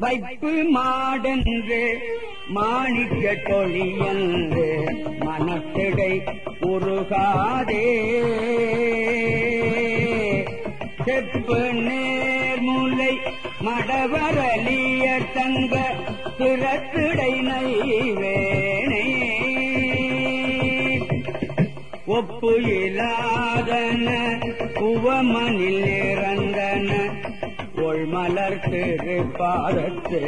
வைப்பு மாடென்று மாணிக்க தொழியன்று மனத்திடை உருகாதே. செப்பு நேர்முலை மடவரலிய தங்க திறத்திடை நைவேணே ஒப்பு இல்லாதன உவமனில் இறந்தன போல் மலர் திரு பாதத்து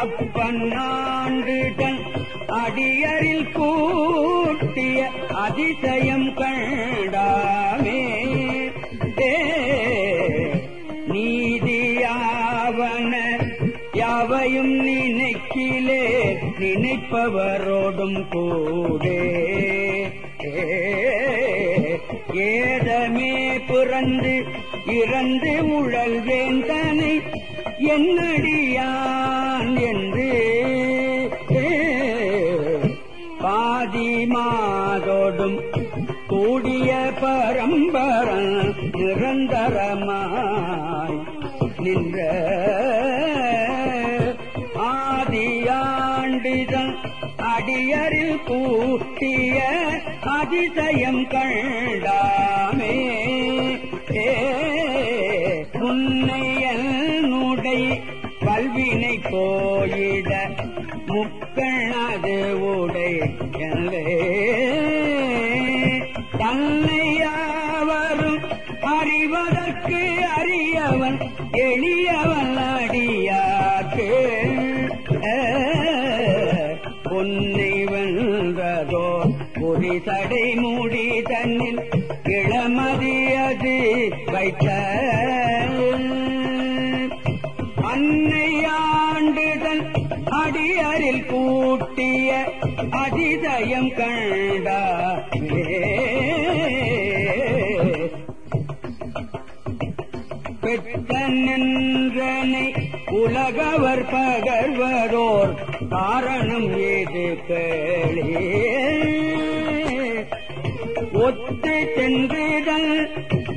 அப்பன்னாண்டுகள் அடியரில் கூட்டிய அதிசயம் கண்டாமே. ஏ, நீதியாவன யாவையும் நினைக்கிலே நினைப்பவரோடும் கூடே. இறந்து உழல் வேந்தனை என்னடியான் என்று. பாதி மாதோடும் கூடிய பரம்பரம் நிரந்தரமாய் நின்ற ஆதியாண்டிதன் அடியரில் பூட்டிய அதிசயம் கண்டாமே. ஏ உன்னையனுடை பல்வினை போயிட முக்கணது உடை தன்னையாவரும் அறிவதற்கு அறியவன் எளியவன் பொன்னை வென்றதோ பொறி தடை மூடி தன்னில் இளமதி வைத்த அன்னையாண்டுதல் அடியரில் கூட்டிய அதிதயம் கண்டா பெற்ற நின்றனை உலகவர் பகர்வரோர் காரணம் ஏது கேளே ஒத்து சென்றுதல்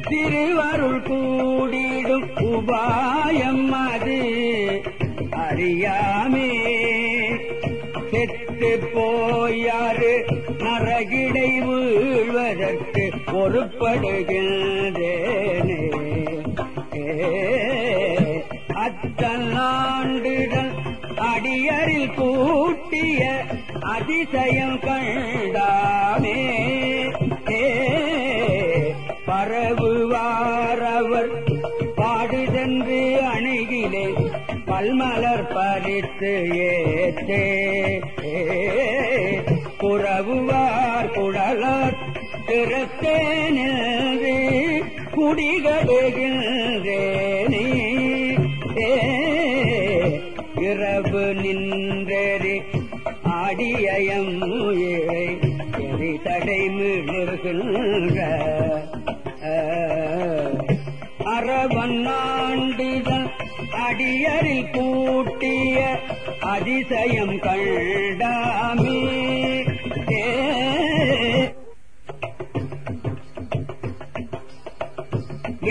திருவருள் கூடிடும் உபாயம் அது. அறியாமே செத்து போயாறு நரகிடை வீழ்வதற்கு பொறுப்படுகின்றேனே அத்தன் அதிசயம் கண்டாமே. ஏ பரவுவாரவர் பாடுதென்று அணுகிலே பல்மலர் பறித்து ஏத்தே. புறவுவார் குழலர் திறத்தேனே குடிகடுகின்றேனே ஏ இரவு நின்றே அடியம் எரி தடை மிழுகின்ற அரவன்னாண்டிதன் அடியரில் கூட்டிய அதிசயம் கண்டாமே.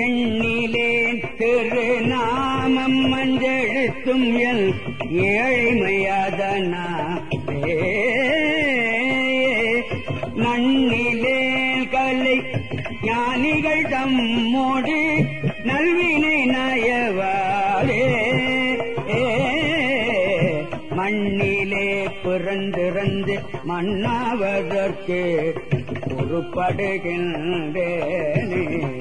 எண்ணிலேன் திருநாமம் மஞ்செழுத்தும் என் ஏழைமையாதனா நன்னிலே கலை ஞானிகள் தம்மோடு நல்வினை நயவாரே. மண்ணிலே பிறந்திறந்து மண்ணாவதற்கு பொறுப்படுகின்றேனே.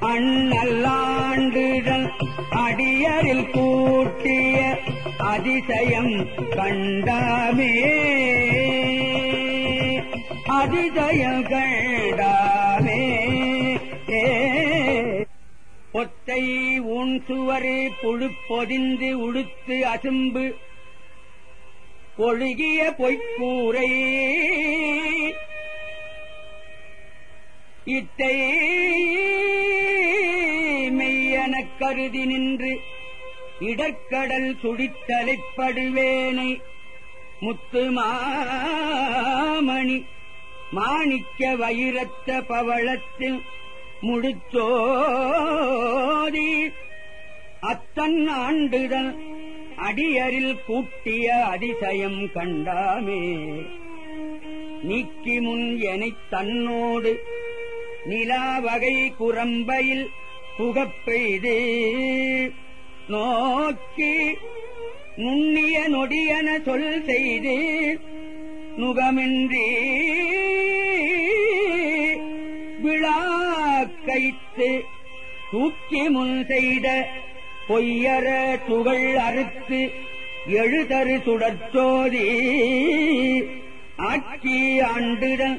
அண்ணல்லாண்டுகள் அடியரில் கூட்டிய அதிசயம் கண்டாமே. அதிசயம் கண்டாமே. ஏ பொத்தை உன் சுவரு புழு பொதிந்து உடுத்து அசும்பு. ஒழுகிய பொய்க்கூரை. இத்தை மெய்யெனக் கருதி நின்று இடர்க்கடல் சுடித்தலைப்படுவேனை முத்து மாமணி மாணிக்க வைரத்த பவளத்தில் முடிச்சோதி. அத்தன் ஆண்டுதல் அடியரில் கூட்டிய அதிசயம் கண்டாமே. நீக்கி முன் எனைத் தன்னோடு நிலாவகை குரம்பையில் புகப்பெய்து. நோக்கி நுண்ணிய நொடியன சொல் செய்து நுகமின்றி விழாக்கைத்து தூக்கி முன் செய்த பொய்யர துகள் அறுத்து எழுதரு சுடற்சோதி ஆக்கி ஆண்டுடன்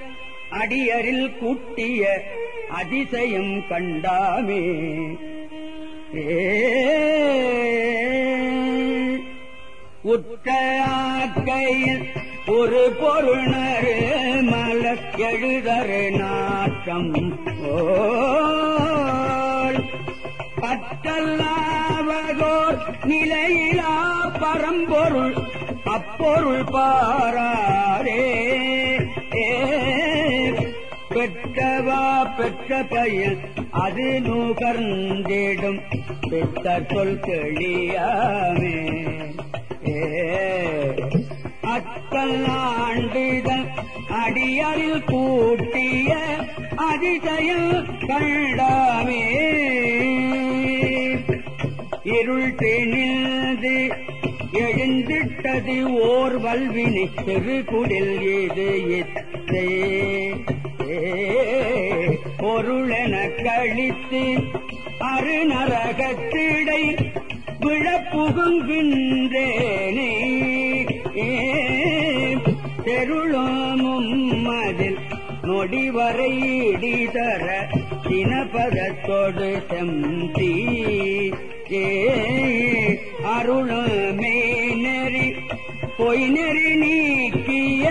அடியரில் கூட்டிய அதிசயம் கண்டாமே. உற்ற ஒரு பொருணர் மலர் எழுதரு நாட்டம் பத்தல்லாவகோர் நிலையிலா பரம்பொருள் அப்பொருள் பாராரே. பெற்றவா பெற்ற பையன் அது நூகர்ந்திடும் பெற்ற சொல் தெளியாமே. அத்தல் ஆண்டுதல் கூட்டிய அதிசயம் கண்டாமே. இருள் தெனிந்து எழுந்திட்டது ஓர் வல்வினை திருக்குடில் இது எத்தே? பொருளென கழித்து அருநரகத்திடை விழப்புகுங்கின்றேனே. தெருளோமும் அதில் நொடிவரை இடிதர சினபதத்தோடு செம்பி ஏ அருளமே பொய் நெறி நீக்கிய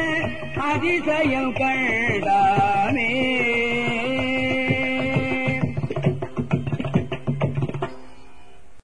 அதிசயம் கண்டாமே